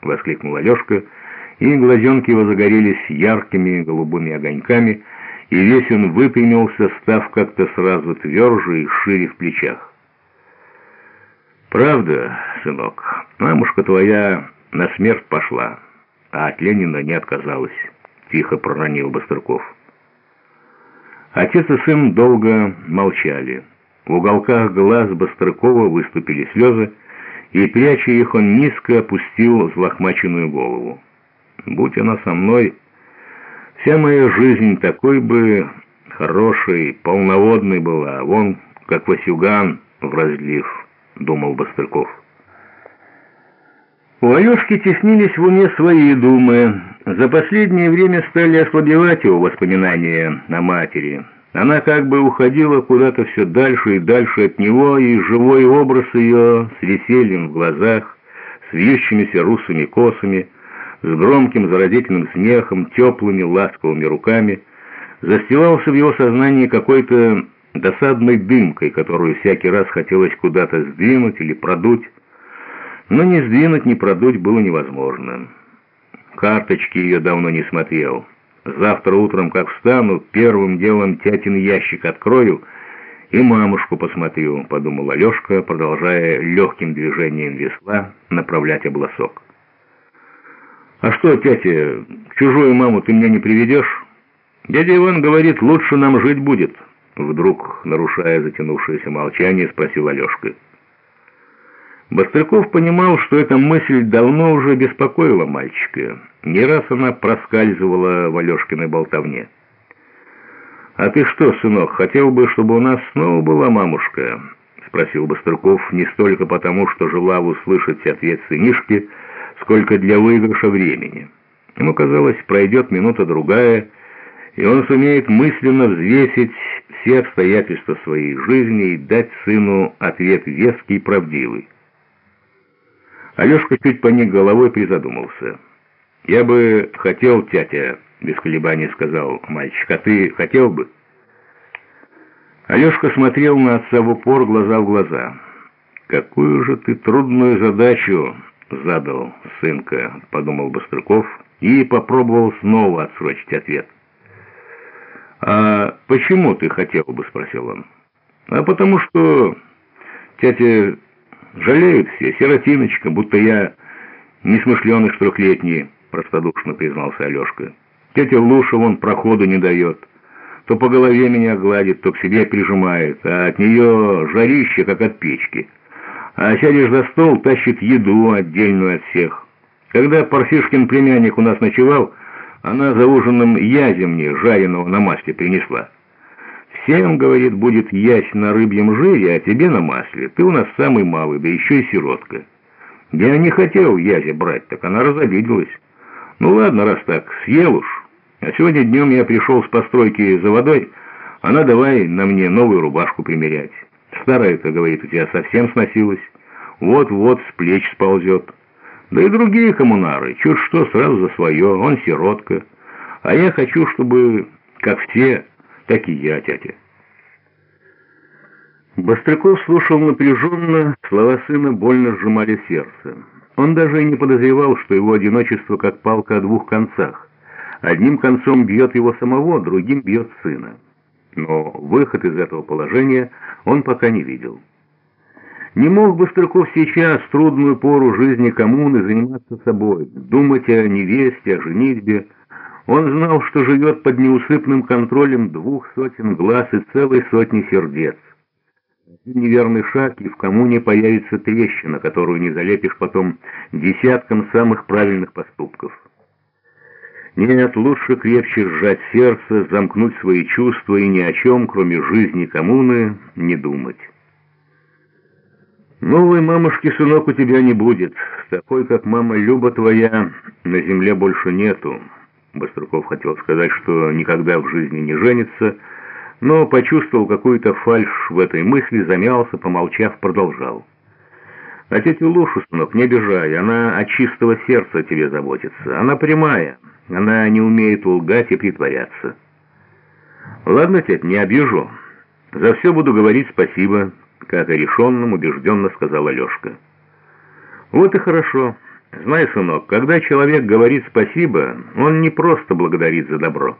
— воскликнул Алешка, и глазенки его загорелись яркими голубыми огоньками, и весь он выпрямился, став как-то сразу тверже и шире в плечах. «Правда, сынок, мамушка твоя на смерть пошла, а от Ленина не отказалась», — тихо проронил Бастрыков. Отец и сын долго молчали. В уголках глаз Бастрыкова выступили слезы, и, пряча их, он низко опустил взлохмаченную голову. «Будь она со мной, вся моя жизнь такой бы хорошей, полноводной была, вон, как Васюган в разлив», — думал Бастрыков. У Алешки теснились в уме свои думы. За последнее время стали ослабевать его воспоминания о матери. Она как бы уходила куда-то все дальше и дальше от него, и живой образ ее с весельем в глазах, с вьющимися русыми косами, с громким заразительным смехом, теплыми ласковыми руками, застилался в его сознании какой-то досадной дымкой, которую всякий раз хотелось куда-то сдвинуть или продуть, но ни сдвинуть, ни продуть было невозможно. Карточки ее давно не смотрел. Завтра утром, как встану, первым делом тятин ящик открою и мамушку посмотрю, подумал Алешка, продолжая легким движением весла направлять обласок. «А что, тятя, чужую маму ты мне не приведешь?» «Дядя Иван говорит, лучше нам жить будет», — вдруг, нарушая затянувшееся молчание, спросил Алешка. Бастрыков понимал, что эта мысль давно уже беспокоила мальчика. Не раз она проскальзывала в Алешкиной болтовне. «А ты что, сынок, хотел бы, чтобы у нас снова была мамушка?» — спросил Бастрыков не столько потому, что желал услышать ответ сынишки, сколько для выигрыша времени. Ему казалось, пройдет минута-другая, и он сумеет мысленно взвесить все обстоятельства своей жизни и дать сыну ответ веский и правдивый. Алешка чуть поник головой призадумался. «Я бы хотел, тятя», — без колебаний сказал мальчик, — «а ты хотел бы?» Алешка смотрел на отца в упор, глаза в глаза. «Какую же ты трудную задачу задал, сынка», — подумал Быстрыков и попробовал снова отсрочить ответ. «А почему ты хотел бы?» — спросил он. «А потому что тятя Жалеют все, сиротиночка, будто я несмышленый трехлетний, простодушно признался Алешка. Тетя Луша вон проходу не дает. То по голове меня гладит, то к себе прижимает, а от нее жарище, как от печки. А сядешь за стол, тащит еду отдельную от всех. Когда Парфишкин племянник у нас ночевал, она за ужином язи мне, жареного на масле, принесла. Всем, говорит, будет ясь на рыбьем жире, а тебе на масле. Ты у нас самый малый, да еще и сиротка. Я не хотел язи брать, так она разобиделась. Ну ладно, раз так, съел уж. А сегодня днем я пришел с постройки за водой, она давай на мне новую рубашку примерять. Старая-то, говорит, у тебя совсем сносилась. Вот-вот с плеч сползет. Да и другие коммунары, чуть что, сразу за свое, он сиротка. А я хочу, чтобы, как все так и я, тятя. Бастрыков слушал напряженно, слова сына больно сжимали сердце. Он даже и не подозревал, что его одиночество как палка о двух концах. Одним концом бьет его самого, другим бьет сына. Но выход из этого положения он пока не видел. Не мог Бастрыков сейчас, в трудную пору жизни коммуны, заниматься собой, думать о невесте, о женитьбе, он знал, что живет под неусыпным контролем двух сотен глаз и целой сотни сердец. Неверный шаг, и в коммуне появится трещина, которую не залепишь потом десяткам самых правильных поступков. Нет, лучше крепче сжать сердце, замкнуть свои чувства и ни о чем, кроме жизни коммуны, не думать. Новой мамушки, сынок, у тебя не будет. Такой, как мама Люба твоя, на земле больше нету. Баструков хотел сказать, что никогда в жизни не женится, но почувствовал какую-то фальшь в этой мысли, замялся, помолчав, продолжал. А тетю Лушу, сынок, не обижай, она от чистого сердца о тебе заботится. Она прямая, она не умеет лгать и притворяться. Ладно, тетя, не обижу. За все буду говорить спасибо, как о решенном убежденно сказал Алешка. Вот и хорошо. Знай, сынок, когда человек говорит спасибо, он не просто благодарит за добро.